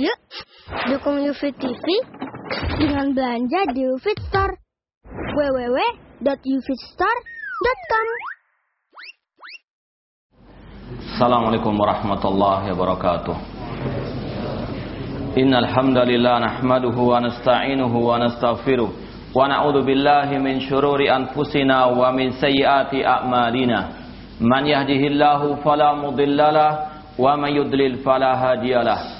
Yuk, dukung UFIT TV dengan belanja di UFIT Store. www.ufitstore.com Assalamualaikum warahmatullahi wabarakatuh. Innal hamdalillah nahmaduhu wa nasta'inuhu wa nastaghfiruh wa na'udzu billahi min shururi anfusina wa min sayyiati a'malina. Man yahdihillahu fala mudhillalah wa man yudlil fala.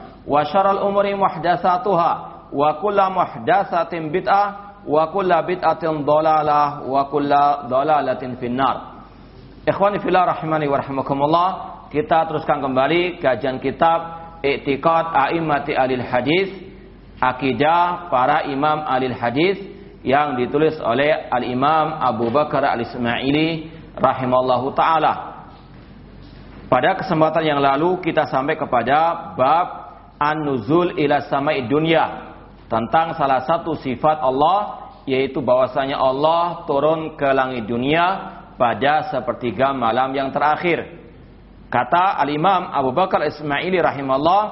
wa syaral umuri muhdatsatuha wa kullu muhdatsatin bid'ah wa kullu bid'atin dhalalah wa kullu dhalalatin finnar. Ikhwani fillah rahimani wa rahmakumullah, kita teruskan kembali kajian kitab I'tiqad A'immati Alil Hadis, akidah para imam alil hadis yang ditulis oleh Al-Imam Abu Bakar Al-Ismaili rahimallahu taala. Pada kesempatan yang lalu kita sampai kepada bab An-Nuzul ila Sama'i Dunya tentang salah satu sifat Allah yaitu bahwasanya Allah turun ke langit dunia pada sepertiga malam yang terakhir. Kata Al-Imam Abu Bakar Ismaili rahimahullah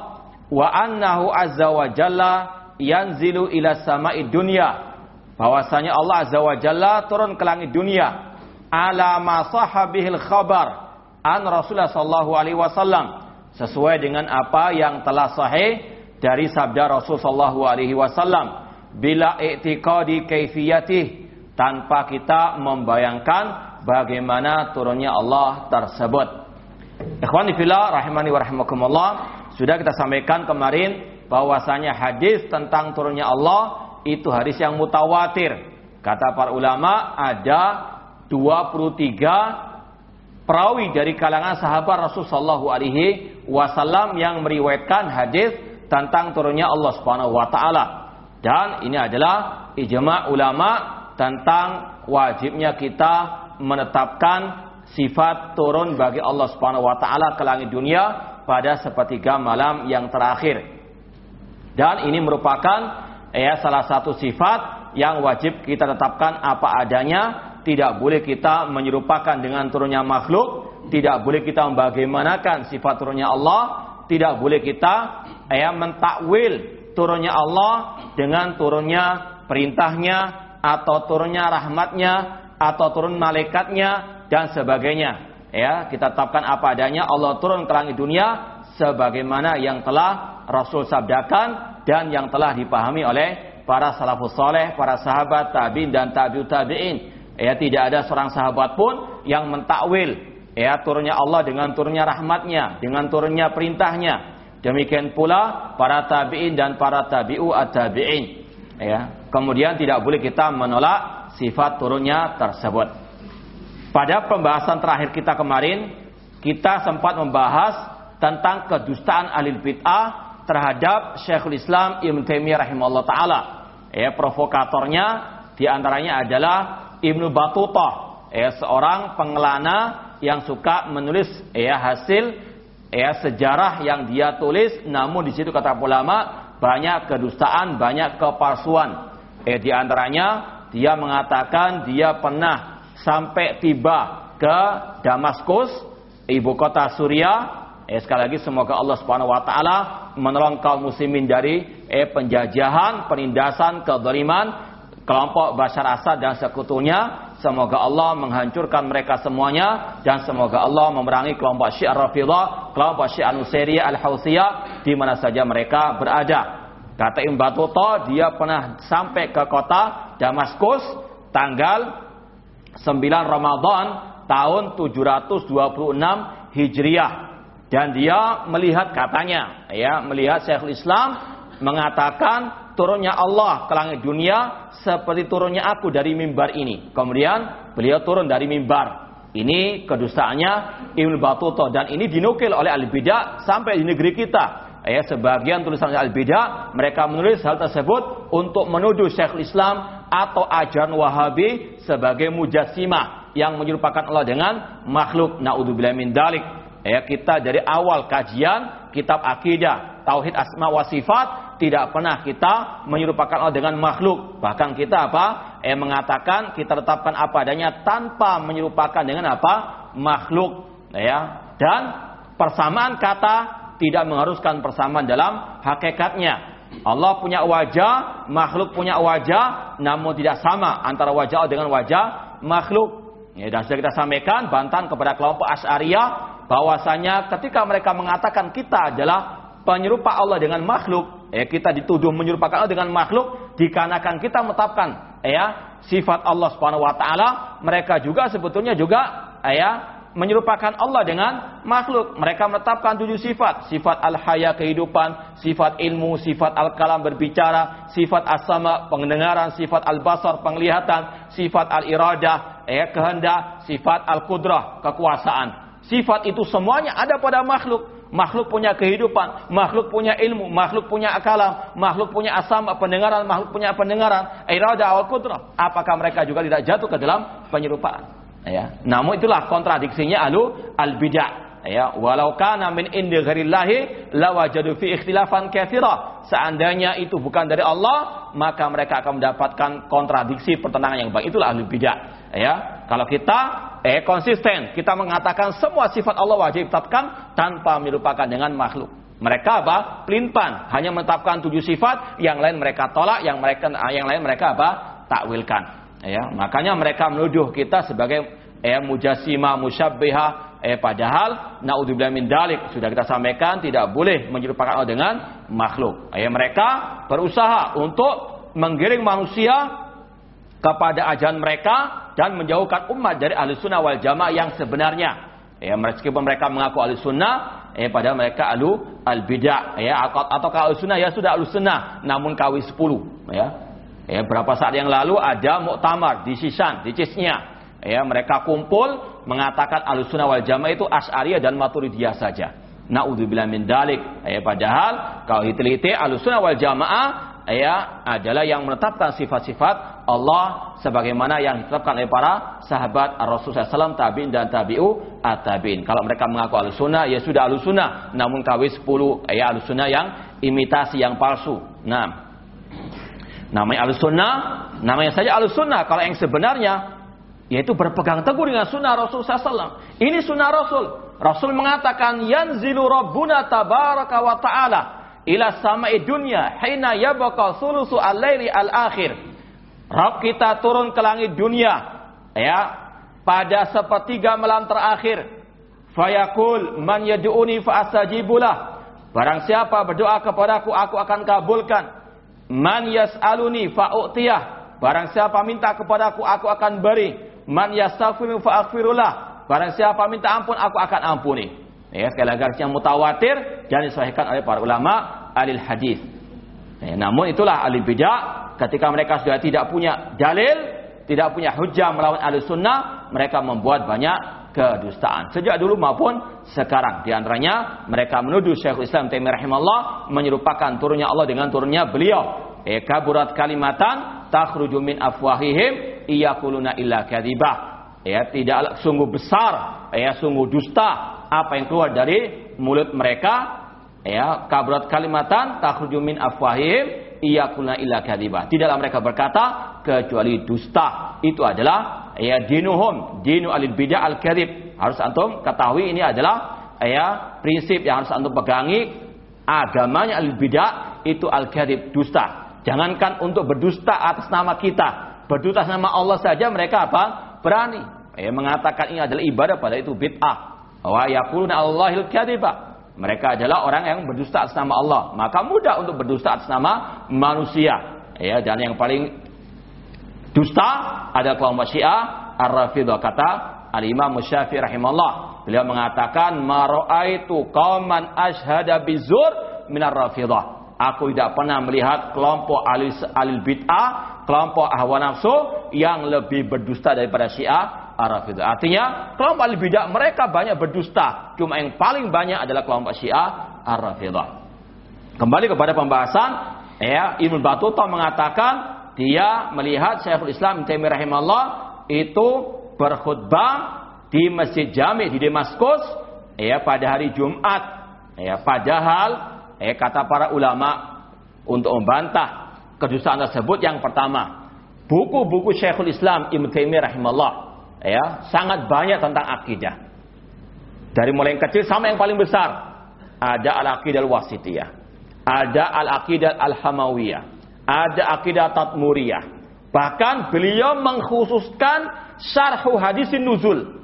wa annahu azza wa jalla yanzilu ila sama'id dunya bahwasanya Allah azza wa jalla turun ke langit dunia. Ala ma sahabihil khabar an Rasulullah sallallahu alaihi wasallam sesuai dengan apa yang telah sahih dari sabda Rasul sallallahu alaihi wasallam bila i'tiqadi kaifiyatih tanpa kita membayangkan bagaimana turunnya Allah tersebut. Ikhwani fillah rahimani wa sudah kita sampaikan kemarin bahwasanya hadis tentang turunnya Allah itu hadis yang mutawatir. Kata para ulama ada 23 perawi dari kalangan sahabat Rasul sallallahu alaihi wasallam yang meriwayatkan hadis tentang turunnya Allah Subhanahu wa taala. Dan ini adalah ijma ulama tentang wajibnya kita menetapkan sifat turun bagi Allah Subhanahu wa taala ke langit dunia pada sepertiga malam yang terakhir. Dan ini merupakan ya salah satu sifat yang wajib kita tetapkan apa adanya, tidak boleh kita menyerupakan dengan turunnya makhluk, tidak boleh kita membagaimanakan sifat turunnya Allah, tidak boleh kita ya mentakwil turunnya Allah dengan turunnya perintahnya atau turunnya rahmatnya atau turun malaikatnya dan sebagainya. Ya, kita tetapkan apa adanya Allah turun ke langit dunia sebagaimana yang telah Rasul sabdakan dan yang telah dipahami oleh para salafus soleh, para sahabat tabiin dan tabiut tabiin. Ya, tidak ada seorang sahabat pun yang mentakwil ya turunnya Allah dengan turunnya rahmatnya, dengan turunnya perintahnya. Demikian pula para tabiin dan para tabiu at-tabiin. Ya, kemudian tidak boleh kita menolak sifat turunnya tersebut. Pada pembahasan terakhir kita kemarin, kita sempat membahas tentang kedustaan alil bid'ah terhadap Syekhul Islam Ibn Taimiyah rahimahullah taala. Ya, provokatornya di antaranya adalah Ibnu Battuta, ya, seorang pengelana yang suka menulis ya hasil ya sejarah yang dia tulis, namun di situ kata ulama banyak kedustaan, banyak kepalsuan. Eh di antaranya dia mengatakan dia pernah sampai tiba ke Damaskus, ibu kota Suriah. Eh, sekali lagi semoga Allah Subhanahu wa taala menolong kaum muslimin dari eh, penjajahan, penindasan, kezaliman kelompok Bashar Assad dan sekutunya. Semoga Allah menghancurkan mereka semuanya dan semoga Allah memerangi kelompok Syiah Rafidah, kelompok Syiah Nusairiyah Al-Hausiyah di mana saja mereka berada. Kata Ibn Battuta, dia pernah sampai ke kota Damaskus tanggal 9 Ramadan tahun 726 Hijriah. Dan dia melihat katanya, ya, melihat Syekhul Islam mengatakan turunnya Allah ke langit dunia seperti turunnya aku dari mimbar ini. Kemudian beliau turun dari mimbar. Ini kedustaannya Ibnu Battuta dan ini dinukil oleh Al-Bidah sampai di negeri kita. Ya, sebagian tulisan Al-Bidah mereka menulis hal tersebut untuk menuduh Syekhul Islam atau ajaran Wahabi sebagai mujassimah yang menyerupakan Allah dengan makhluk. Naudzubillah min dalik. Ya, kita dari awal kajian kitab akidah tauhid asma wa sifat tidak pernah kita menyerupakan Allah dengan makhluk. Bahkan kita apa? Eh mengatakan kita tetapkan apa adanya tanpa menyerupakan dengan apa? makhluk. Ya. Dan persamaan kata tidak mengharuskan persamaan dalam hakikatnya. Allah punya wajah, makhluk punya wajah, namun tidak sama antara wajah Allah dengan wajah makhluk. Ya, dan sudah kita sampaikan bantahan kepada kelompok Asy'ariyah bahwasanya ketika mereka mengatakan kita adalah penyerupa Allah dengan makhluk, ya kita dituduh menyerupakan Allah dengan makhluk dikarenakan kita menetapkan ya sifat Allah Subhanahu wa taala, mereka juga sebetulnya juga ya menyerupakan Allah dengan makhluk. Mereka menetapkan tujuh sifat. Sifat al-haya kehidupan, sifat ilmu, sifat al-kalam berbicara, sifat as-sama pendengaran, sifat al-basar penglihatan, sifat al-iradah ya kehendak, sifat al-qudrah kekuasaan. Sifat itu semuanya ada pada makhluk. Makhluk punya kehidupan, makhluk punya ilmu, makhluk punya akalam, makhluk punya asam, pendengaran, makhluk punya pendengaran, irada awal kudrah. Apakah mereka juga tidak jatuh ke dalam penyerupaan? Ya. Namun itulah kontradiksinya alu al bidah. Ya, walau kana min indi ghairillahi lawajadu fi ikhtilafan katsira. Seandainya itu bukan dari Allah, maka mereka akan mendapatkan kontradiksi pertentangan yang baik. Itulah ahli bidah. Ya, kalau kita eh konsisten kita mengatakan semua sifat Allah wajib tetapkan tanpa melupakan dengan makhluk. Mereka apa? Pelimpan, hanya menetapkan tujuh sifat, yang lain mereka tolak, yang mereka yang lain mereka apa? takwilkan. Ya, makanya mereka menuduh kita sebagai eh mujassima musyabbiha eh padahal naudzubillah min dalik sudah kita sampaikan tidak boleh menyerupakan Allah dengan makhluk. Eh mereka berusaha untuk menggiring manusia kepada ajaran mereka dan menjauhkan umat dari ahli sunnah wal jamaah yang sebenarnya. Ya, meskipun mereka mengaku ahli sunnah, eh, padahal mereka ahlu al bidah, ya, atau, atau ahli sunnah ya sudah ahli sunnah, namun kawi sepuluh, ya. Ya, berapa saat yang lalu ada muktamar di Sisan, di Cisnya. Ya, mereka kumpul mengatakan ahli sunnah wal jamaah itu Asy'ariyah dan Maturidiyah saja. Naudzubillah min dalik. Ya, padahal kalau diteliti ahli sunnah wal jamaah ya adalah yang menetapkan sifat-sifat Allah sebagaimana yang ditetapkan oleh para sahabat Rasul SAW tabiin dan tabi'u at-tabiin. Kalau mereka mengaku al-sunnah ya sudah al-sunnah, namun kawis 10 ya al-sunnah yang imitasi yang palsu. Nah, namanya al-sunnah, namanya saja al-sunnah. Kalau yang sebenarnya yaitu berpegang teguh dengan sunnah Rasul SAW. Ini sunnah Rasul. Rasul mengatakan yanzilu rabbuna tabaraka wa ila sama'i dunya hina yabqa sulusu al-laili al-akhir. Rabb kita turun ke langit dunia ya pada sepertiga malam terakhir. Fayaqul man yad'uni fa astajibulah. Barang siapa berdoa kepadaku aku akan kabulkan. Man yas'aluni fa u'tiyah. Barang siapa minta kepadaku aku akan beri. Man yastaghfiru fa aghfirullah. Barang siapa minta ampun aku akan ampuni. Ya, sekali lagi yang mutawatir dan disahihkan oleh para ulama alil hadis. Ya, namun itulah alil bidah ketika mereka sudah tidak punya dalil, tidak punya hujah melawan ahli sunnah, mereka membuat banyak kedustaan. Sejak dulu maupun sekarang. Di antaranya mereka menuduh Syekhul Islam Taimiyah rahimahullah menyerupakan turunnya Allah dengan turunnya beliau. E kaburat kalimatan takhruju min afwahihim iyakuluna illa kadhibah. Ya, tidak sungguh besar, ya sungguh dusta apa yang keluar dari mulut mereka ya kabrat kalimatan takhruju min afwahihim iyakuna illa kadhiba. Tidaklah mereka berkata kecuali dusta. Itu adalah ya dinuhum, dinu alil bidah al kadhib. Harus antum ketahui ini adalah ya prinsip yang harus antum pegangi agamanya alil bidah itu al kadhib dusta. Jangankan untuk berdusta atas nama kita, berdusta nama Allah saja mereka apa? Berani. Ya, mengatakan ini adalah ibadah pada itu bid'ah. Wa yaquluna Allahil kadhiba Mereka adalah orang yang berdusta atas nama Allah. Maka mudah untuk berdusta atas nama manusia. Ya, dan yang paling dusta ada kelompok Syiah Ar-Rafidah kata Al-Imam Syafi'i rahimahullah. Beliau mengatakan mara'aitu qauman ashhada bizur minar rafidah. Aku tidak pernah melihat kelompok alil, alil bid'ah, kelompok ahwa nafsu yang lebih berdusta daripada Syiah Ar-Rafidah. Artinya, kelompok alil bid'ah mereka banyak berdusta. Cuma yang paling banyak adalah kelompok Syiah Ar-Rafidah. Kembali kepada pembahasan, ya, Ibnu Battuta mengatakan dia melihat Syekhul Islam Taimiyah rahimahullah itu berkhutbah di Masjid Jami di Damaskus ya pada hari Jumat. Ya, padahal eh kata para ulama untuk membantah kedustaan tersebut yang pertama buku-buku Syekhul Islam Ibn Taimiyah rahimahullah ya sangat banyak tentang akidah. Dari mulai yang kecil sampai yang paling besar. Ada al-aqidah al-wasitiyah. Ada al-aqidah al-hamawiyah. Ada akidah tatmuriyah. Bahkan beliau mengkhususkan syarhu hadisin nuzul.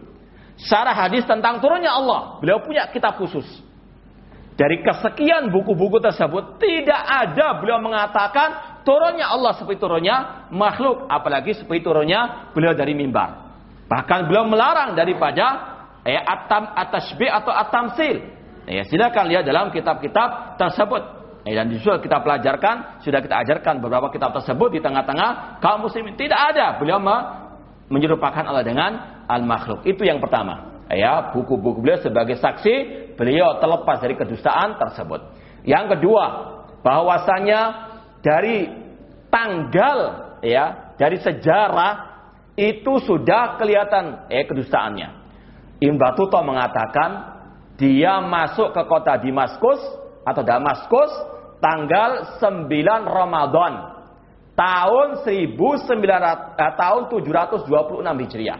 Syarah hadis tentang turunnya Allah. Beliau punya kitab khusus. Dari kesekian buku-buku tersebut tidak ada beliau mengatakan turunnya Allah seperti turunnya makhluk, apalagi seperti turunnya beliau dari mimbar. Bahkan beliau melarang daripada eh, atam atasbih atau atamsil. Ya, silakan lihat dalam kitab-kitab tersebut. Eh, dan sudah kita pelajarkan, sudah kita ajarkan beberapa kitab tersebut di tengah-tengah kaum muslimin. Tidak ada beliau menyerupakan Allah dengan al-makhluk. Itu yang pertama ya buku-buku beliau sebagai saksi beliau terlepas dari kedustaan tersebut. Yang kedua, bahwasanya dari tanggal ya, dari sejarah itu sudah kelihatan eh kedustaannya. Ibn Battuta mengatakan dia masuk ke kota Damaskus atau Damaskus tanggal 9 Ramadan tahun 1900 eh, tahun 726 Hijriah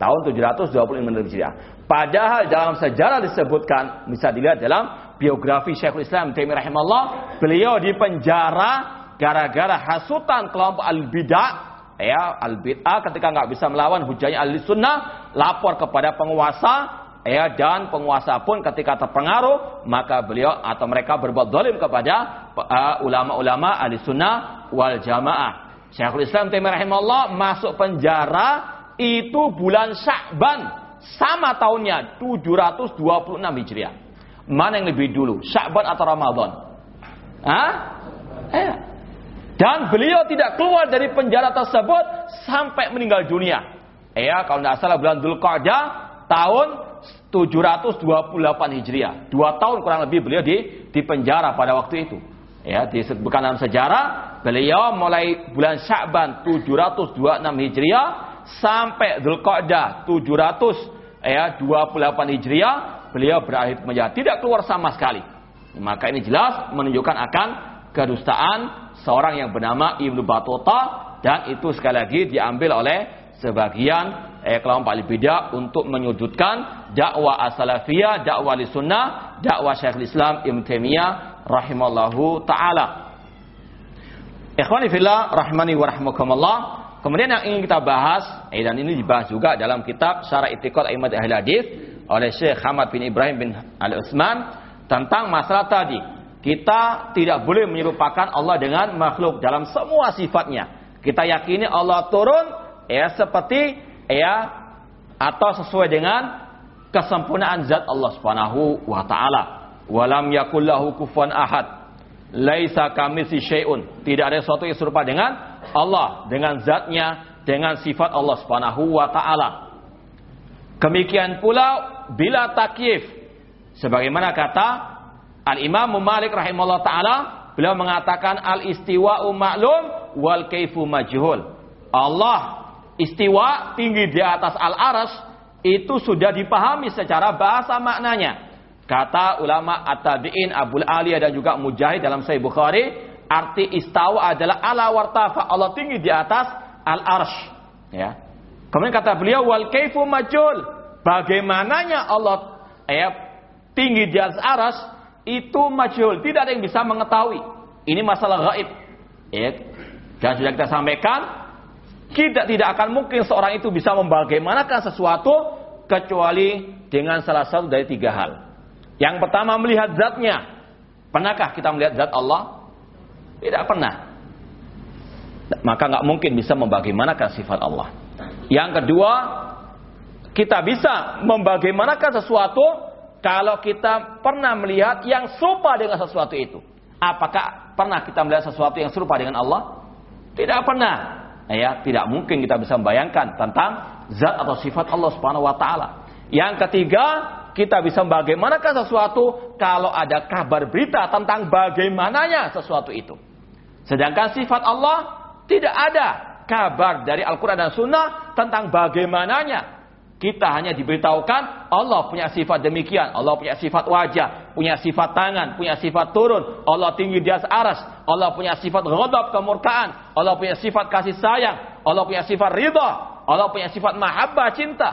tahun 725 Hijriah. Padahal dalam sejarah disebutkan bisa dilihat dalam biografi Syekhul Islam Taimiyah rahimahullah, beliau di penjara gara-gara hasutan kelompok al-bidah ya al-bid'ah ketika nggak bisa melawan hujahnya al-sunnah lapor kepada penguasa ya dan penguasa pun ketika terpengaruh maka beliau atau mereka berbuat zalim kepada uh, ulama-ulama uh, al-sunnah wal jamaah Syekhul Islam Taimiyah rahimahullah masuk penjara itu bulan Sya'ban sama tahunnya 726 Hijriah. Mana yang lebih dulu, Sya'ban atau Ramadan? Hah? Eh. Dan beliau tidak keluar dari penjara tersebut sampai meninggal dunia. Ya, kalau tidak salah bulan Dzulqa'dah tahun 728 Hijriah. Dua tahun kurang lebih beliau di di penjara pada waktu itu. Ya, disebutkan dalam sejarah, beliau mulai bulan Sya'ban 726 Hijriah sampai Dzulqa'dah 700 ya 28 Hijriah beliau berakhir menjadi tidak keluar sama sekali. Maka ini jelas menunjukkan akan kedustaan seorang yang bernama Ibnu Battuta dan itu sekali lagi diambil oleh sebagian eh, kelompok al-bidah untuk menyudutkan dakwah as-salafiyah, dakwah sunnah, dakwah Syekhul Islam Ibnu Taimiyah rahimallahu taala. Ikhwani fillah rahmani wa rahmakumullah. Kemudian yang ingin kita bahas, eh, dan ini dibahas juga dalam kitab Syarah Itiqad Ahmad Ahli Hadis oleh Syekh Hamad bin Ibrahim bin Al-Utsman tentang masalah tadi. Kita tidak boleh menyerupakan Allah dengan makhluk dalam semua sifatnya. Kita yakini Allah turun ya seperti ya atau sesuai dengan kesempurnaan zat Allah Subhanahu wa taala. Walam yakul lahu kufuwan ahad. Laisa kamisi syai'un. Tidak ada sesuatu yang serupa dengan Allah dengan zatnya dengan sifat Allah Subhanahu wa taala. Demikian pula bila takyif sebagaimana kata Al-Imam Malik rahimahullah taala beliau mengatakan al-istiwa'u ma'lum wal kaifu majhul. Allah istiwa tinggi di atas al-aras itu sudah dipahami secara bahasa maknanya. Kata ulama at-tabi'in Abdul Aliyah dan juga Mujahid dalam Sahih Bukhari, Arti istawa adalah ala wartafa. Allah tinggi di atas al-arsh. Ya. Kemudian kata beliau wal kaifu majul. Bagaimananya Allah ya, tinggi di atas arsh itu majul. Tidak ada yang bisa mengetahui. Ini masalah gaib. Ya. Dan sudah kita sampaikan kita tidak akan mungkin seorang itu bisa membagaimanakan sesuatu kecuali dengan salah satu dari tiga hal. Yang pertama melihat zatnya. Pernahkah kita melihat zat Allah? Tidak pernah. Maka nggak mungkin bisa membagaimanakan sifat Allah. Yang kedua, kita bisa membagaimanakan sesuatu kalau kita pernah melihat yang serupa dengan sesuatu itu. Apakah pernah kita melihat sesuatu yang serupa dengan Allah? Tidak pernah. Ya, tidak mungkin kita bisa membayangkan tentang zat atau sifat Allah Subhanahu wa taala. Yang ketiga, kita bisa bagaimanakan sesuatu kalau ada kabar berita tentang bagaimananya sesuatu itu. Sedangkan sifat Allah tidak ada kabar dari Al-Quran dan Sunnah tentang bagaimananya. Kita hanya diberitahukan Allah punya sifat demikian. Allah punya sifat wajah, punya sifat tangan, punya sifat turun. Allah tinggi di atas aras. Allah punya sifat ghadab, kemurkaan. Allah punya sifat kasih sayang. Allah punya sifat ridha. Allah punya sifat mahabbah, cinta.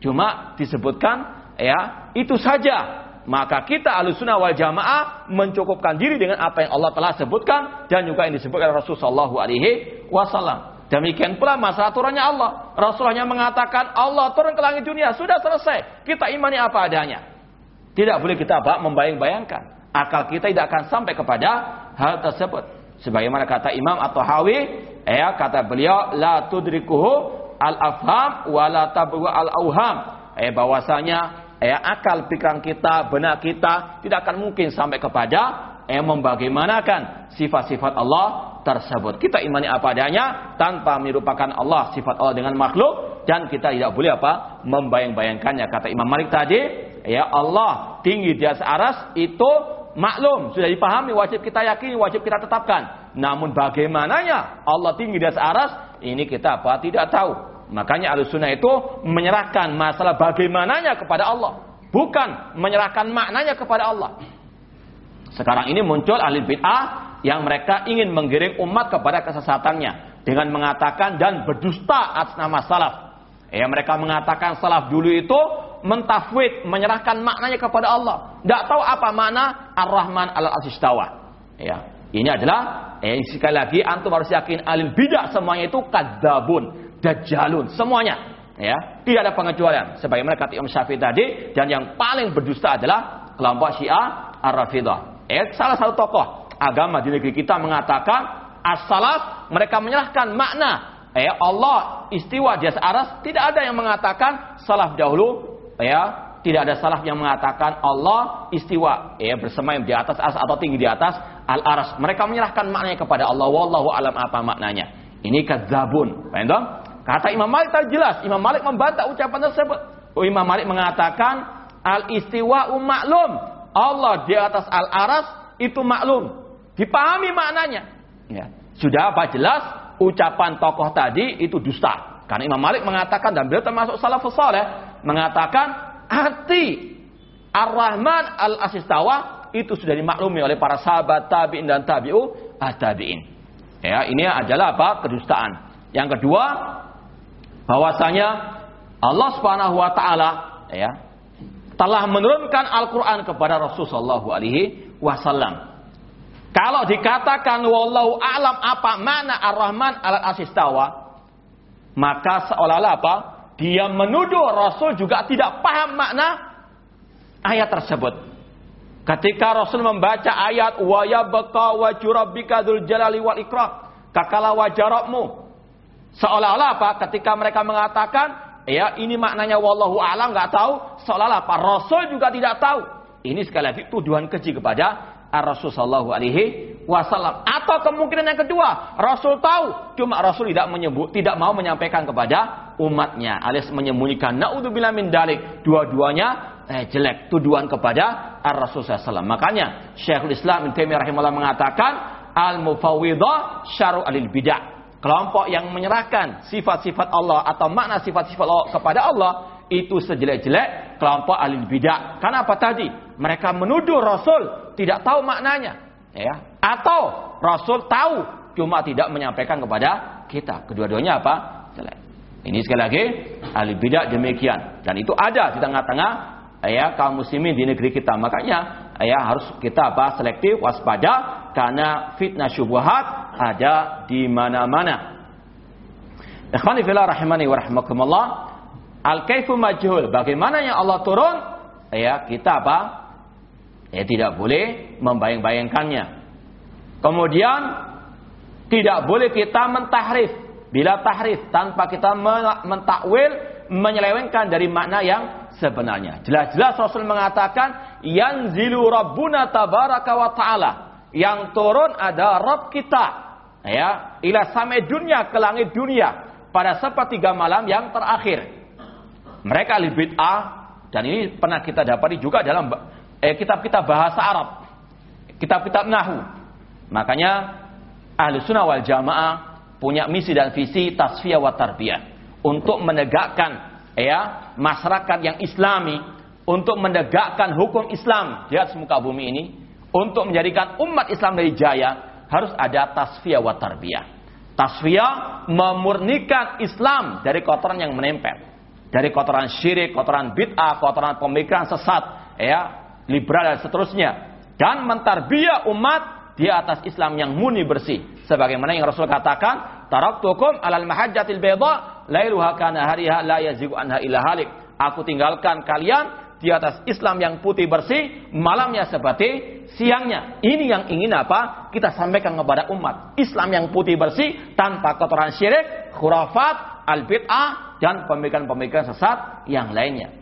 Cuma disebutkan ya itu saja. Maka kita alusuna wal jamaah mencukupkan diri dengan apa yang Allah telah sebutkan dan juga yang disebutkan Rasulullah Alaihi Wasallam. Demikian pula masalah turunnya Allah. Rasulullah mengatakan Allah turun ke langit dunia. Sudah selesai. Kita imani apa adanya. Tidak boleh kita? Membayang-bayangkan. Akal kita tidak akan sampai kepada hal tersebut. Sebagaimana kata Imam atau Hawi. Ya, kata beliau. La tudrikuhu al-afham wa la tabu al-auham. Eh, bahwasanya eh, akal pikiran kita, benak kita tidak akan mungkin sampai kepada eh, membagaimanakan sifat-sifat Allah tersebut. Kita imani apa adanya tanpa merupakan Allah sifat Allah dengan makhluk dan kita tidak boleh apa membayang-bayangkannya. Kata Imam Malik tadi, ya Allah tinggi di atas aras itu maklum, sudah dipahami, wajib kita yakini, wajib kita tetapkan. Namun bagaimananya Allah tinggi di atas aras, ini kita apa tidak tahu. Makanya Ahlussunnah itu menyerahkan masalah bagaimananya kepada Allah, bukan menyerahkan maknanya kepada Allah. Sekarang ini muncul ahli bid'ah yang mereka ingin menggiring umat kepada kesesatannya dengan mengatakan dan berdusta atas nama salaf. Ya, mereka mengatakan salaf dulu itu mentafwid, menyerahkan maknanya kepada Allah. Tidak tahu apa makna Ar-Rahman al-Asistawa. Ya, ini adalah eh, sekali lagi antum harus yakin alil bidah semuanya itu kadzabun, dajjalun, semuanya. Ya, tidak ada pengecualian. Sebagaimana kata Imam Syafi'i tadi dan yang paling berdusta adalah kelompok Syiah Ar-Rafidah. Eh, salah satu tokoh agama di negeri kita mengatakan as-salaf mereka menyerahkan makna. Ya Allah istiwa di aras tidak ada yang mengatakan salaf dahulu. Ya tidak ada salaf yang mengatakan Allah istiwa. Ya bersemayam di atas aras atau tinggi di atas al aras mereka menyerahkan maknanya kepada Allah. Wallahu alam apa maknanya. Ini kadzabun. Paham kata Imam Malik tadi jelas. Imam Malik membantah ucapan tersebut. Imam Malik mengatakan al istiwa maklum Allah di atas al aras itu maklum Dipahami maknanya. Ya. Sudah apa jelas ucapan tokoh tadi itu dusta. Karena Imam Malik mengatakan dan beliau termasuk salafus saleh mengatakan arti Ar-Rahman al-Asistawa itu sudah dimaklumi oleh para sahabat tabi'in dan tabi'u tabi'in. Ya, ini adalah apa? kedustaan. Yang kedua, bahwasanya Allah Subhanahu wa taala ya telah menurunkan Al-Qur'an kepada Rasulullah sallallahu alaihi wasallam kalau dikatakan wallahu alam apa mana Ar-Rahman al asistawa, maka seolah-olah apa? Dia menuduh Rasul juga tidak paham makna ayat tersebut. Ketika Rasul membaca ayat wa yabqa wa jurabbika dzul jalali wal ikram, kakala wajarabmu. Seolah-olah apa? Ketika mereka mengatakan, ya ini maknanya wallahu alam nggak tahu, seolah-olah apa? Rasul juga tidak tahu. Ini sekali lagi tuduhan keji kepada Rasul Shallallahu Alaihi Wasallam. Atau kemungkinan yang kedua, Rasul tahu, cuma Rasul tidak menyebut, tidak mau menyampaikan kepada umatnya, alias menyembunyikan. Naudzubillah min dalik. Dua-duanya eh, jelek, tuduhan kepada Rasul Sallam. Makanya Syekhul Islam Ibnu Taimiyah rahimahullah mengatakan al mufawwidah syaru alil bidah. Kelompok yang menyerahkan sifat-sifat Allah atau makna sifat-sifat Allah kepada Allah itu sejelek-jelek kelompok alil bidah. Karena apa tadi? Mereka menuduh Rasul tidak tahu maknanya, ya. Atau Rasul tahu cuma tidak menyampaikan kepada kita. Kedua-duanya apa? Jelek. Ini sekali lagi ahli bidah demikian dan itu ada di tengah-tengah ya kaum muslimin di negeri kita. Makanya ya harus kita apa? selektif, waspada karena fitnah syubhat ada di mana-mana. Ikhwani fillah rahimani wa rahimakumullah. Al-kaifu majhul. Bagaimana yang Allah turun? Ya, kita apa? Ya tidak boleh membayang-bayangkannya. Kemudian tidak boleh kita mentahrif bila tahrif tanpa kita mentakwil menyelewengkan dari makna yang sebenarnya. Jelas-jelas Rasul mengatakan yanzilu rabbuna tabaraka wa taala. Yang turun ada Rabb kita ya ila samai dunia ke langit dunia pada sepertiga malam yang terakhir. Mereka ahli bid'ah dan ini pernah kita dapati juga dalam eh, kitab-kitab bahasa Arab, kitab-kitab Nahu. Makanya ahli sunnah wal jamaah punya misi dan visi tasfiyah wa tarbiyah untuk menegakkan ya masyarakat yang islami untuk menegakkan hukum Islam di atas muka bumi ini untuk menjadikan umat Islam dari jaya harus ada tasfiyah wa tarbiyah tasfiyah memurnikan Islam dari kotoran yang menempel dari kotoran syirik, kotoran bid'ah, kotoran pemikiran sesat, ya, liberal dan seterusnya dan mentarbiah umat di atas Islam yang murni bersih. Sebagaimana yang Rasul katakan, taraktukum alal mahajjatil bayda lailuha kana hariha la yazigu anha illa halik. Aku tinggalkan kalian di atas Islam yang putih bersih, malamnya seperti siangnya. Ini yang ingin apa? Kita sampaikan kepada umat. Islam yang putih bersih tanpa kotoran syirik, khurafat, al-bid'ah dan pemikiran-pemikiran sesat yang lainnya.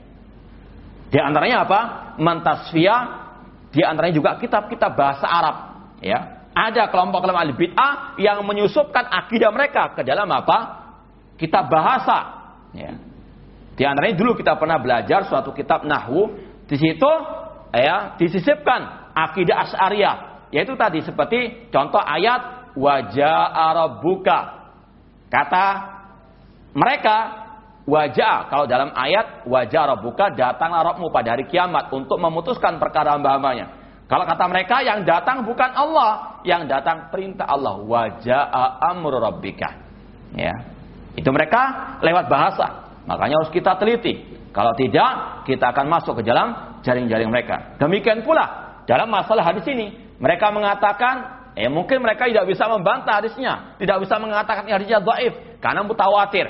Di antaranya apa? Mentasfiyah, di antaranya juga kitab-kitab bahasa Arab Ya, ada kelompok-kelompok ahli bid'ah yang menyusupkan akidah mereka ke dalam apa? Kitab bahasa. Ya. Di antaranya dulu kita pernah belajar suatu kitab nahwu, di situ ya disisipkan akidah asy'ariyah, yaitu tadi seperti contoh ayat wajah arabuka. Kata mereka wajah kalau dalam ayat wajah arabuka datanglah Rabbmu pada hari kiamat untuk memutuskan perkara hamba-hambanya. Kalau kata mereka yang datang bukan Allah, yang datang perintah Allah. Wajah amru rabbika. Ya. Itu mereka lewat bahasa. Makanya harus kita teliti. Kalau tidak, kita akan masuk ke dalam jaring-jaring mereka. Demikian pula dalam masalah hadis ini, mereka mengatakan, eh mungkin mereka tidak bisa membantah hadisnya, tidak bisa mengatakan hadisnya dhaif karena mutawatir.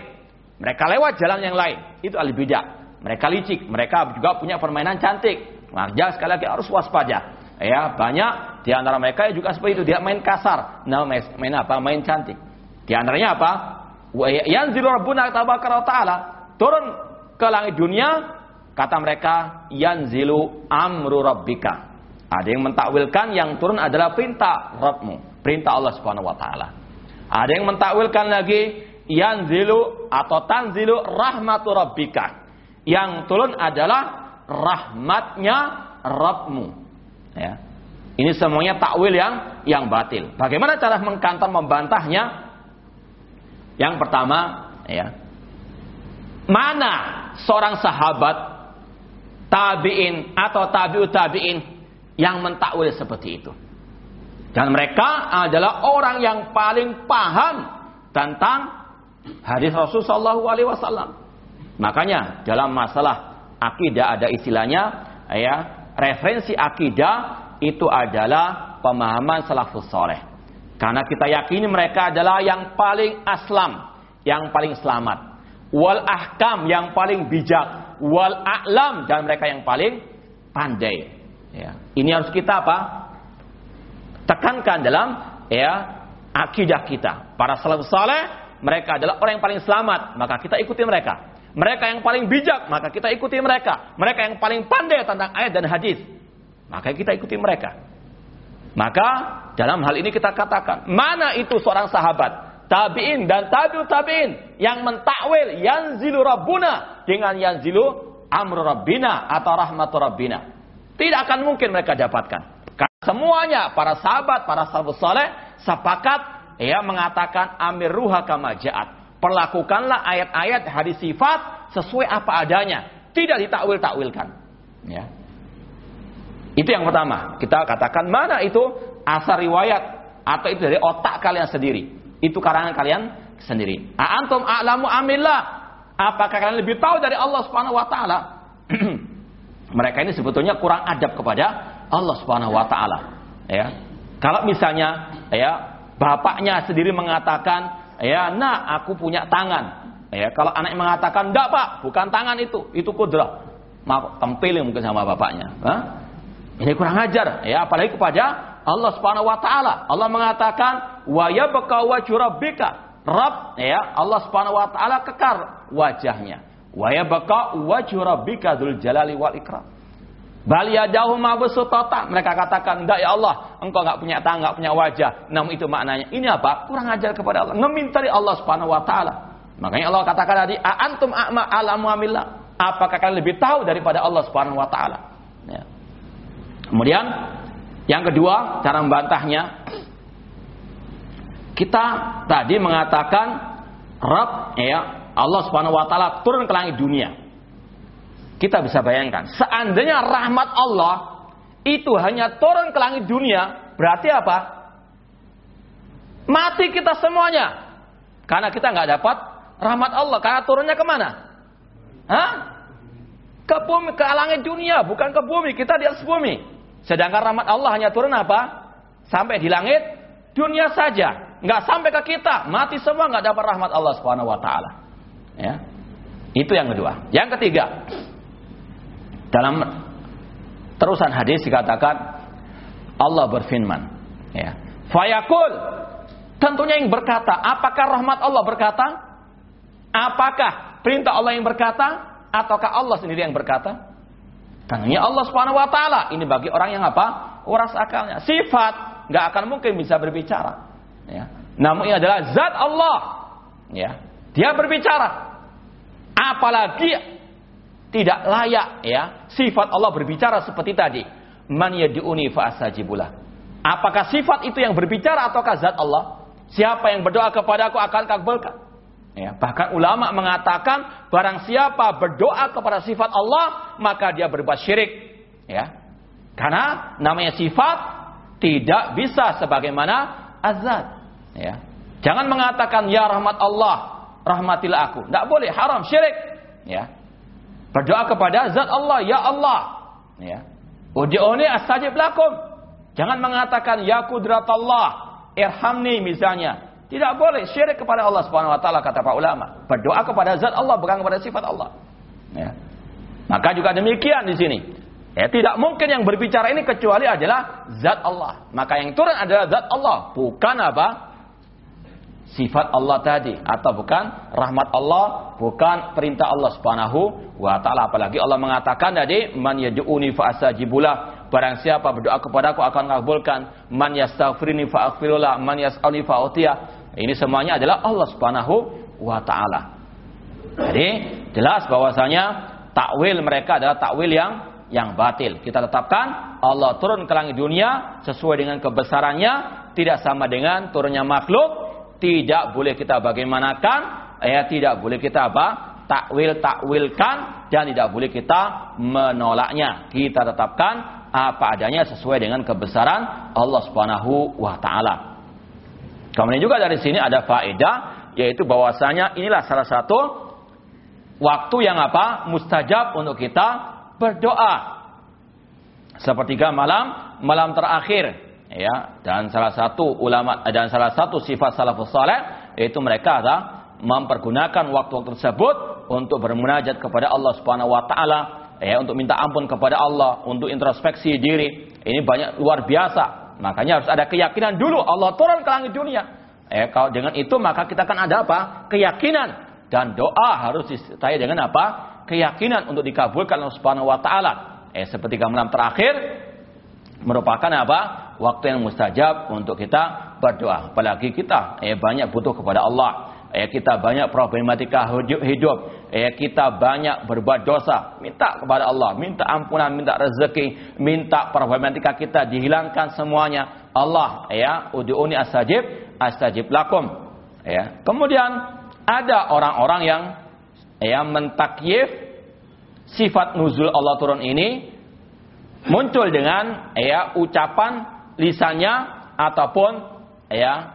Mereka lewat jalan yang lain. Itu al bidah. Mereka licik, mereka juga punya permainan cantik. Maka sekali lagi harus waspada. Ya, banyak di antara mereka juga seperti itu, dia main kasar. Nah, main, apa? Main cantik. Di antaranya apa? Yang rabbuna ta'ala turun ke langit dunia kata mereka yanzilu amru rabbika. Ada yang mentakwilkan yang turun adalah perintah Rabbmu, perintah Allah Subhanahu wa taala. Ada yang mentakwilkan lagi yanzilu atau tanzilu rahmatu rabbika. Yang turun adalah rahmatnya Rabbmu. Ya. Ini semuanya takwil yang yang batil. Bagaimana cara mengkantor membantahnya? Yang pertama, ya. Mana seorang sahabat tabi'in atau tabi'ut tabi'in yang mentakwil seperti itu? Dan mereka adalah orang yang paling paham tentang hadis Rasulullah SAW. Makanya dalam masalah akidah ada istilahnya ya referensi akidah itu adalah pemahaman salafus soleh. Karena kita yakini mereka adalah yang paling aslam, yang paling selamat. Wal ahkam yang paling bijak, wal a'lam dan mereka yang paling pandai. Ya. Ini harus kita apa? Tekankan dalam ya akidah kita. Para salafus soleh mereka adalah orang yang paling selamat, maka kita ikuti mereka. Mereka yang paling bijak, maka kita ikuti mereka. Mereka yang paling pandai tentang ayat dan hadis, maka kita ikuti mereka. Maka dalam hal ini kita katakan, mana itu seorang sahabat, tabi'in dan tabi'ut tabi'in yang mentakwil yanzilu rabbuna dengan yanzilu amru rabbina atau rahmatu rabbina. Tidak akan mungkin mereka dapatkan. Karena semuanya para sahabat, para sahabat soleh sepakat ya mengatakan amir ruha kama Perlakukanlah ayat-ayat hadis sifat sesuai apa adanya, tidak ditakwil-takwilkan. Ya. Itu yang pertama. Kita katakan mana itu asal riwayat atau itu dari otak kalian sendiri. Itu karangan kalian sendiri. Antum a'lamu amillah. Apakah kalian lebih tahu dari Allah Subhanahu wa taala? Mereka ini sebetulnya kurang adab kepada Allah Subhanahu wa taala. Ya. Kalau misalnya ya bapaknya sendiri mengatakan ya nak aku punya tangan ya kalau anak mengatakan enggak pak bukan tangan itu itu kudrah mau tempelin mungkin sama bapaknya Hah? Ini kurang ajar ya apalagi kepada Allah Subhanahu wa taala. Allah mengatakan wa yabqa wajhu rabbika. Rabb ya Allah Subhanahu wa taala kekar wajahnya. Wa yabqa wajhu rabbika dzul jalali wal ikram. Bal yadahu mabsutata. Mereka katakan, "Enggak ya Allah, engkau enggak punya tangan, enggak punya wajah." Namun itu maknanya. Ini apa? Kurang ajar kepada Allah. Ngemintari Allah Subhanahu wa taala. Makanya Allah katakan tadi, "A antum a'ma alamu amillah." Apakah kalian lebih tahu daripada Allah Subhanahu wa taala? Ya. Kemudian yang kedua, cara membantahnya kita tadi mengatakan Rabb ya Allah Subhanahu wa taala turun ke langit dunia. Kita bisa bayangkan, seandainya rahmat Allah itu hanya turun ke langit dunia, berarti apa? Mati kita semuanya. Karena kita nggak dapat rahmat Allah. Karena turunnya ke mana? Hah? Ke bumi, ke langit dunia, bukan ke bumi. Kita di atas bumi. Sedangkan rahmat Allah hanya turun apa? Sampai di langit dunia saja. Nggak sampai ke kita. Mati semua nggak dapat rahmat Allah Subhanahu Wa Taala. Ya. Itu yang kedua. Yang ketiga, dalam terusan hadis dikatakan Allah berfirman, ya. Fayakul tentunya yang berkata, apakah rahmat Allah berkata? Apakah perintah Allah yang berkata ataukah Allah sendiri yang berkata? Tentunya Allah Subhanahu wa taala. Ini bagi orang yang apa? Waras akalnya. Sifat nggak akan mungkin bisa berbicara. Ya. Namun ini adalah zat Allah. Ya. Dia berbicara. Apalagi tidak layak ya sifat Allah berbicara seperti tadi. Man yad'uni fa astajibulah. Apakah sifat itu yang berbicara ataukah zat Allah? Siapa yang berdoa kepada aku akan kabulkan. Ya, bahkan ulama mengatakan barang siapa berdoa kepada sifat Allah maka dia berbuat syirik. Ya, karena namanya sifat tidak bisa sebagaimana azat. Ya, jangan mengatakan ya rahmat Allah rahmatilah aku. Tidak boleh haram syirik. Ya, berdoa kepada zat Allah ya Allah. Ya, udioni astajib lakum. Jangan mengatakan ya kudrat Allah irhamni misalnya. Tidak boleh syirik kepada Allah Subhanahu wa taala kata para ulama. Berdoa kepada zat Allah bukan kepada sifat Allah. Ya. Maka juga demikian di sini. Ya, tidak mungkin yang berbicara ini kecuali adalah zat Allah. Maka yang turun adalah zat Allah, bukan apa? Sifat Allah tadi atau bukan rahmat Allah, bukan perintah Allah Subhanahu wa taala. Apalagi Allah mengatakan tadi, "Man yad'uni fa astajibula." Barang siapa berdoa kepada aku akan kabulkan. Man yastaghfirini fa man yas'alni fa Ini semuanya adalah Allah Subhanahu wa taala. Jadi jelas bahwasanya takwil mereka adalah takwil yang yang batil. Kita tetapkan Allah turun ke langit dunia sesuai dengan kebesarannya, tidak sama dengan turunnya makhluk, tidak boleh kita bagaimanakan, ya tidak boleh kita apa? takwil takwilkan dan tidak boleh kita menolaknya. Kita tetapkan apa adanya sesuai dengan kebesaran Allah Subhanahu wa taala. Kemudian juga dari sini ada faedah yaitu bahwasanya inilah salah satu waktu yang apa? mustajab untuk kita berdoa. Sepertiga malam, malam terakhir. Ya dan salah satu ulama dan salah satu sifat salafus saleh yaitu mereka ada mempergunakan waktu tersebut untuk bermunajat kepada Allah Subhanahu wa taala ya untuk minta ampun kepada Allah untuk introspeksi diri. Ini banyak luar biasa. Makanya harus ada keyakinan dulu. Allah turun ke langit dunia. Ya kalau dengan itu maka kita akan ada apa? Keyakinan. Dan doa harus disertai dengan apa keyakinan untuk dikabulkan Allah Subhanahu wa taala eh seperti malam terakhir merupakan apa? Waktu yang mustajab untuk kita berdoa. Apalagi kita eh, banyak butuh kepada Allah. Eh, kita banyak problematika hidup. Eh, kita banyak berbuat dosa. Minta kepada Allah. Minta ampunan, minta rezeki. Minta problematika kita dihilangkan semuanya. Allah ya, udu'uni astajib, astajib lakum. Ya. Kemudian ada orang-orang yang ya mentakyif sifat nuzul Allah turun ini muncul dengan ya ucapan lisannya ataupun ya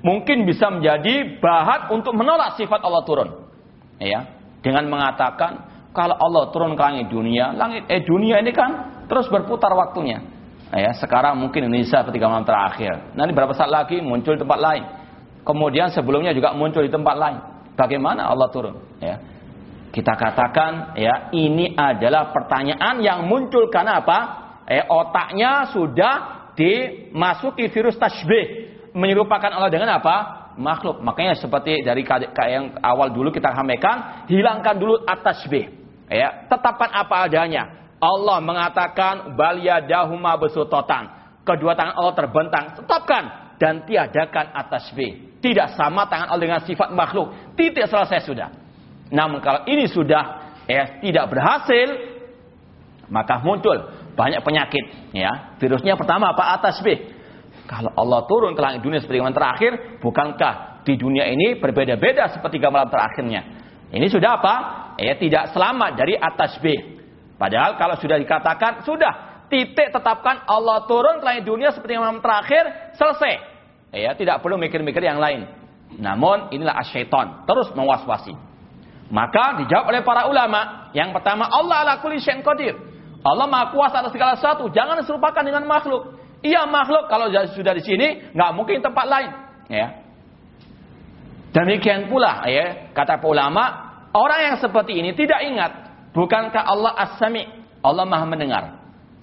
mungkin bisa menjadi bahan untuk menolak sifat Allah turun. Ya, dengan mengatakan kalau Allah turun ke langit dunia, langit eh dunia ini kan terus berputar waktunya. Ya, sekarang mungkin Indonesia ketika malam terakhir. Nanti berapa saat lagi muncul tempat lain. Kemudian sebelumnya juga muncul di tempat lain. Bagaimana Allah turun? Ya. Kita katakan ya ini adalah pertanyaan yang muncul karena apa? eh, otaknya sudah dimasuki virus tasbih menyerupakan Allah dengan apa? makhluk. Makanya seperti dari yang awal dulu kita sampaikan, hilangkan dulu atas B. Ya, tetapkan apa adanya. Allah mengatakan bal yadahuma besutotan. Kedua tangan Allah terbentang. Tetapkan dan tiadakan atas B. Tidak sama tangan Allah dengan sifat makhluk. Titik selesai sudah. Namun kalau ini sudah ya tidak berhasil, maka muncul banyak penyakit. Ya, virusnya pertama apa atas B. Kalau Allah turun ke langit dunia seperti malam terakhir, bukankah di dunia ini berbeda-beda seperti malam terakhirnya? Ini sudah apa? Ya tidak selamat dari atas B. Padahal kalau sudah dikatakan, sudah titik tetapkan Allah turun ke langit dunia seperti malam terakhir, selesai. Ya, tidak perlu mikir-mikir yang lain. Namun inilah asyaiton, terus mewaswasi. Maka dijawab oleh para ulama, yang pertama Allah ala kulli qadir. Allah Maha Kuasa atas segala sesuatu, jangan diserupakan dengan makhluk. Iya makhluk kalau sudah di sini nggak mungkin tempat lain. Ya. Demikian pula ya kata ulama orang yang seperti ini tidak ingat bukankah Allah as-sami Allah maha mendengar.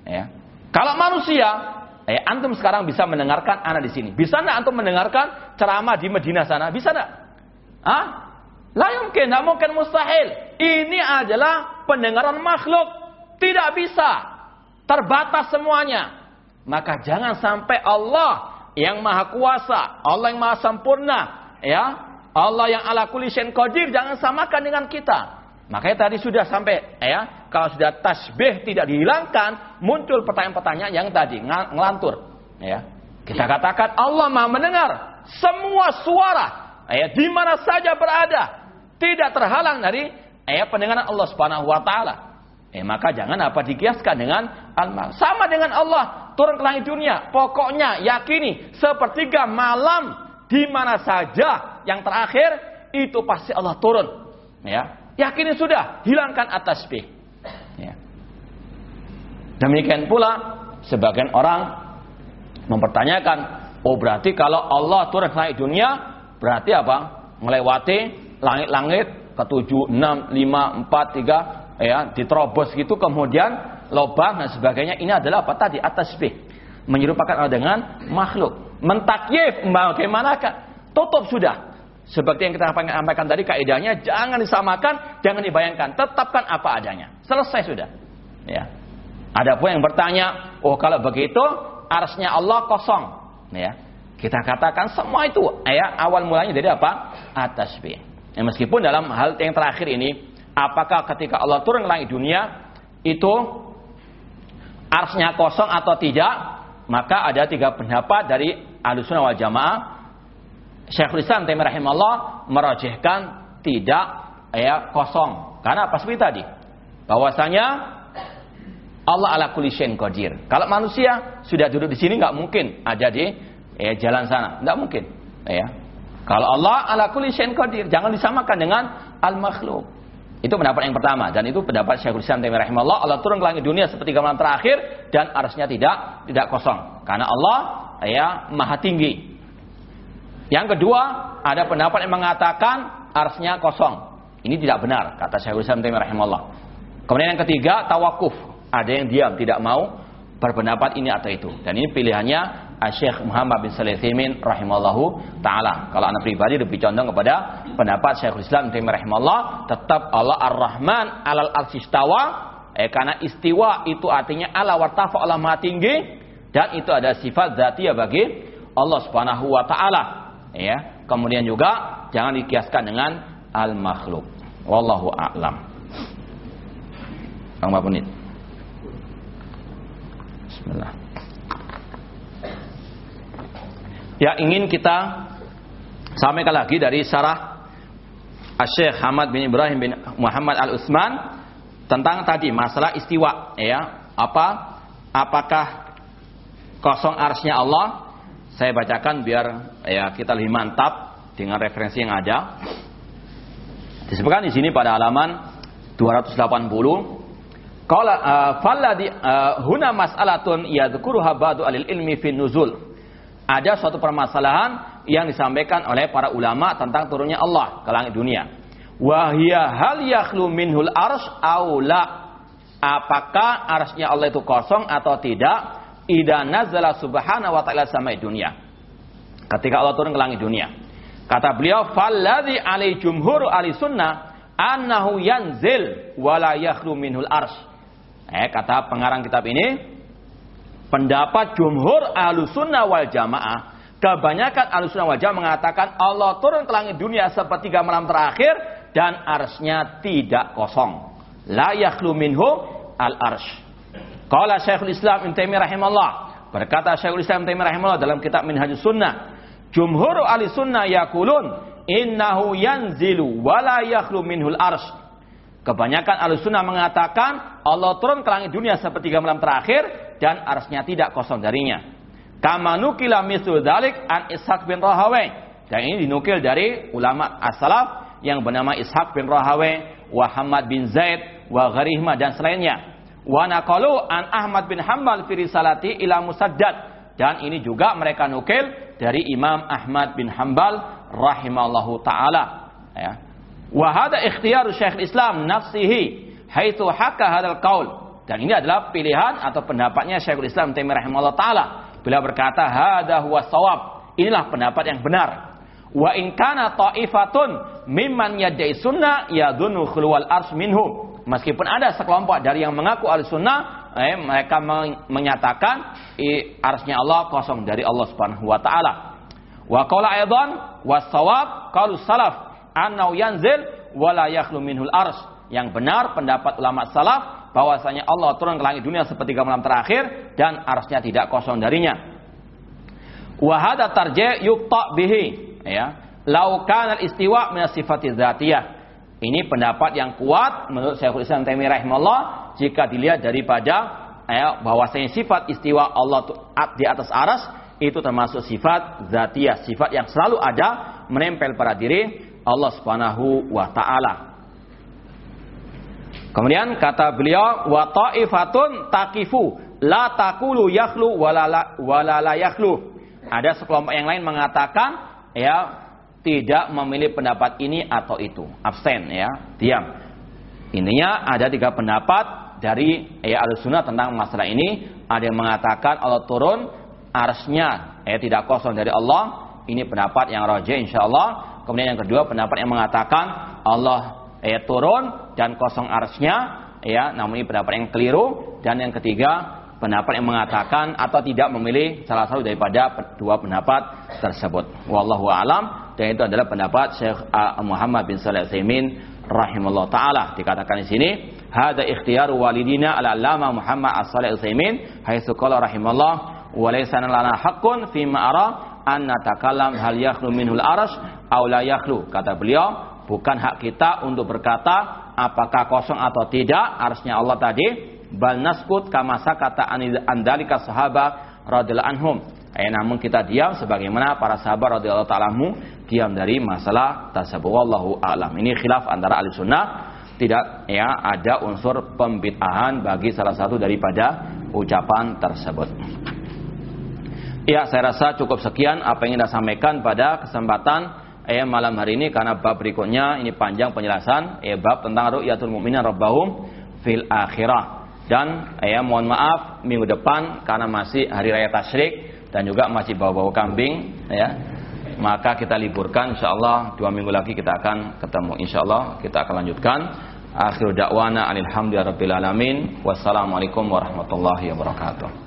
Ya. Kalau manusia ya, antum sekarang bisa mendengarkan anak di sini. Bisa nggak antum mendengarkan ceramah di Medina sana? Bisa nggak? Ah? Lah mungkin, nggak mungkin mustahil. Ini adalah pendengaran makhluk. Tidak bisa. Terbatas semuanya. Maka jangan sampai Allah yang maha kuasa, Allah yang maha sempurna, ya, Allah yang ala kulli qadir jangan samakan dengan kita. Makanya tadi sudah sampai ya, kalau sudah tasbih tidak dihilangkan, muncul pertanyaan-pertanyaan yang tadi ngelantur, ya. Kita katakan Allah Maha mendengar semua suara, ya, di mana saja berada, tidak terhalang dari ya, pendengaran Allah Subhanahu wa taala. Eh maka jangan apa dikiaskan dengan al Sama dengan Allah turun ke langit dunia. Pokoknya yakini sepertiga malam di mana saja yang terakhir itu pasti Allah turun. Ya, yakini sudah hilangkan atas B. Demikian pula sebagian orang mempertanyakan, oh berarti kalau Allah turun ke langit dunia berarti apa? Melewati langit-langit ketujuh, enam, lima, empat, tiga, ya diterobos gitu kemudian lobang dan sebagainya. Ini adalah apa tadi? Atas B menyerupakan Allah dengan makhluk. Mentakyif bagaimana tutup sudah. Seperti yang kita sampaikan tadi kaidahnya jangan disamakan jangan dibayangkan. Tetapkan apa adanya. Selesai sudah. Ya ada pun yang bertanya oh kalau begitu arsnya Allah kosong. Ya. Kita katakan semua itu ya awal mulanya dari apa? Atas B ya, meskipun dalam hal yang terakhir ini apakah ketika Allah turun ke langit dunia itu arsnya kosong atau tidak maka ada tiga pendapat dari alusunah wal jamaah. Syekhul Islam Taimiyah rahimahullah merajihkan tidak ya kosong. Karena apa? Seperti tadi. Bahwasanya Allah ala kulli qadir. Kalau manusia sudah duduk di sini nggak mungkin ada di ya, jalan sana. Nggak mungkin ya. Kalau Allah ala kulli qadir jangan disamakan dengan al makhluk itu pendapat yang pertama. Dan itu pendapat Syekhul Islam Taimiyah rahimahullah Allah turun ke langit dunia seperti malam terakhir dan arsnya tidak tidak kosong. Karena Allah ya maha tinggi. Yang kedua ada pendapat yang mengatakan arsnya kosong. Ini tidak benar kata Syekhul Islam Taimiyah rahimahullah. Kemudian yang ketiga tawakuf ada yang diam tidak mau berpendapat ini atau itu dan ini pilihannya Syekh Muhammad bin Salih Thimin rahimallahu taala. Kalau anak pribadi lebih condong kepada pendapat Syekhul Islam Taimiyah rahimahullah, tetap Allah Ar-Rahman alal arsistawa eh, karena istiwa itu artinya ala wartafa Allah Maha tinggi dan itu ada sifat zatiyah bagi Allah Subhanahu wa taala. Ya. Kemudian juga jangan dikiaskan dengan al makhluk. Wallahu a'lam. Bang Bapunit. Bismillah. Ya ingin kita sampaikan lagi dari syarah Syekh Hamad bin Ibrahim bin Muhammad Al Utsman tentang tadi masalah istiwa ya. Apa? Apakah kosong arsnya Allah? Saya bacakan biar ya kita lebih mantap dengan referensi yang ada. Disebutkan di sini pada halaman 280 qala uh, falladhi uh, huna mas'alatun yadhkuruha ba'du alil ilmi fi nuzul. Ada suatu permasalahan yang disampaikan oleh para ulama tentang turunnya Allah ke langit dunia. Wahia hal yakhlu minhul arsh aula. apakah arsnya Allah itu kosong atau tidak? Idza nazala subhanahu wa ta'ala samai dunia. Ketika Allah turun ke langit dunia. Kata beliau falladzi alai jumhur ahli sunnah annahu yanzil wala yakhlu minhul ars eh kata pengarang kitab ini pendapat jumhur ahlu sunnah wal jamaah kebanyakan ahlu sunnah wal jamaah mengatakan Allah turun ke langit dunia sepertiga malam terakhir dan arsnya tidak kosong la yakhlu minhu al arsh. Qala Syekhul Islam Ibnu Taimiyah rahimahullah. Berkata Syekhul Islam Ibnu Taimiyah rahimahullah dalam kitab Minhajus Sunnah, jumhur ahli sunnah yaqulun innahu yanzilu wa la yakhlu minhul arsh. Kebanyakan ahli sunnah mengatakan Allah turun ke langit dunia sepertiga malam terakhir dan arsnya tidak kosong darinya. Kama nukila misul dalik an Ishaq bin Rahawai. Dan ini dinukil dari ulama as-salaf yang bernama Ishaq bin Rahawai, Muhammad bin Zaid, wa gharihma dan selainnya. Wa naqalu an Ahmad bin Hanbal fi risalati ila Musaddad dan ini juga mereka nukil dari Imam Ahmad bin Hanbal rahimallahu taala ya. Wa hada Syekh Islam nafsihi haitsu hakka hadzal qaul. Dan ini adalah pilihan atau pendapatnya Syekhul Islam Taimiyah rahimahullah taala. Bila berkata hada huwa sawab. Inilah pendapat yang benar. Wa in kana ta'ifatun mimman yad'i sunnah yadhunnu khulwal ars minhum meskipun ada sekelompok dari yang mengaku al-sunnah, eh, mereka menyatakan eh, arsnya Allah kosong dari Allah Subhanahu wa taala. Wa qala aidan was-shawab qalu salaf annau yanzil wala yakhlu minhul ars. Yang benar pendapat ulama salaf bahwasanya Allah turun ke langit dunia seperti malam terakhir dan arsnya tidak kosong darinya. Wa hada tarji yuqta bihi ya. Lau kana al-istiwa min dzatiyah ini pendapat yang kuat menurut Syekhul Islam Taimiyah rahimahullah jika dilihat daripada ya, bahwasanya sifat istiwa Allah di atas aras itu termasuk sifat zatiyah, sifat yang selalu ada menempel pada diri Allah Subhanahu wa taala. Kemudian kata beliau wa ta'ifatun taqifu la taqulu yakhlu wala la, la yakhlu. Ada sekelompok yang lain mengatakan ya tidak memilih pendapat ini atau itu, absen ya, diam. Ininya ada tiga pendapat dari ya al-sunnah tentang masalah ini. Ada yang mengatakan Allah turun, arsnya ya tidak kosong dari Allah. Ini pendapat yang roja insya Allah. Kemudian yang kedua pendapat yang mengatakan Allah ya turun dan kosong arsnya ya, namun ini pendapat yang keliru. Dan yang ketiga pendapat yang mengatakan atau tidak memilih salah satu daripada dua pendapat tersebut. Wallahu alam dan itu adalah pendapat Syekh Muhammad bin Salih Utsaimin rahimahullah taala dikatakan di sini hada ikhtiyar walidina ala lama Muhammad as-Salih Utsaimin haitsu qala rahimallah wa laysa lana haqqun fi ma ara an natakallam hal yakhlu minhul arash aw la yakhlu kata beliau bukan hak kita untuk berkata apakah kosong atau tidak arasnya Allah tadi bal naskut kama sakata andalika sahabat radhiyallahu anhum Eh, namun kita diam sebagaimana para sahabat radhiyallahu taala diam dari masalah tersebut. Wallahu a'lam. Ini khilaf antara ahli sunnah tidak ya ada unsur pembid'ahan bagi salah satu daripada ucapan tersebut. Ya, saya rasa cukup sekian apa yang kita sampaikan pada kesempatan eh, malam hari ini karena bab berikutnya ini panjang penjelasan eh, bab tentang ru'yatul mu'minin rabbahum fil akhirah. Dan eh, mohon maaf minggu depan karena masih hari raya tasyrik dan juga masih bawa-bawa kambing ya maka kita liburkan insyaallah dua minggu lagi kita akan ketemu insyaallah kita akan lanjutkan. Akhir dakwana alhamdulillahirabbil alamin. Wassalamualaikum warahmatullahi wabarakatuh